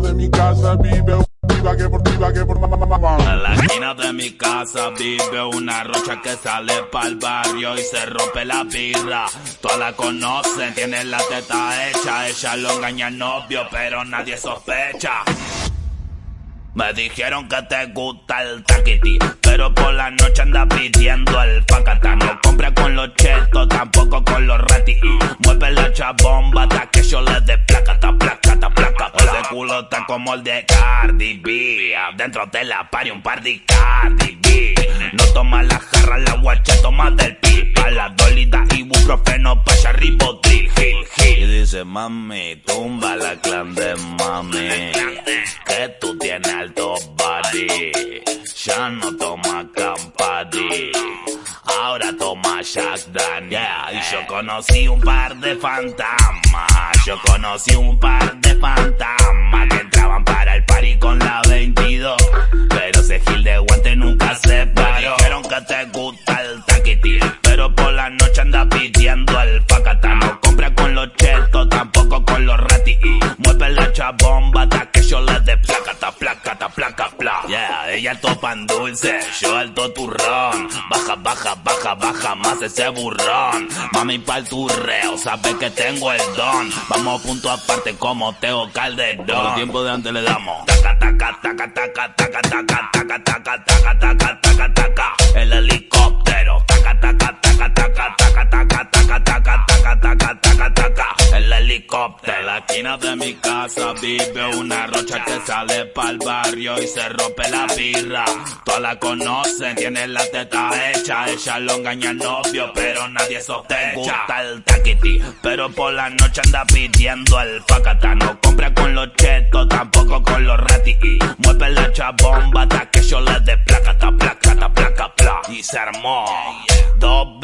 de mi casa vive una que por que por mamá. En la esquina de mi casa vive una rocha que sale pa'l barrio y se rompe la birra. Todas la conocen, tiene la teta hecha. Ella lo engaña al novio, pero nadie sospecha. Me dijeron que te gusta el taquiti, pero por la noche anda pidiendo el facata. No compra con los chetos, tampoco con los rati. Mueve la chabomba hasta que yo le dé placata, placata, placa. Ese culo está como el de Cardi B. Dentro de la pari un par de Cardi B. No toma la jarra, la guacha toma del pipa. La dolida ibuprofeno, paya ribotril, gil, gil. Y dice, mami, tumba la clan de mami. Que tú tienes alto Ahora toma Jack Daniel. Y yo conocí un par de fantasmas. Yo conocí un par de fantasmas que entraban para el party con la 22. Pero ese gil de guante nunca se paró. Dijeron que te gusta el taquiti. Pero por la noche anda pidiendo el facata. No compra con los chetos, tampoco con los rati. Mueve la chabomba hasta que yo le dé placata, placata, placa, pla. Yeah, ella topan dulce, yo alto turrón. Baja, baja, baja, baja más ese burrón. Mami pa'l turreo, sabe que tengo el don. Vamos punto aparte como Teo Calderón. Por tiempo de antes le damos. Taca, taca, taca, taca, taca, taca, taca, taca, taca, taca, taca, taca. En la esquina de mi casa vive una rocha que sale pa'l barrio y se rompe la birra. Todas la conocen, tiene la teta hecha. Ella lo engaña al novio, pero nadie sospecha. Gusta el taquiti, pero por la noche anda pidiendo el facata. No compra con los chetos, tampoco con los rati. Mueve la chabomba hasta que yo le dé placata, placata, placa, pla. Y se armó dos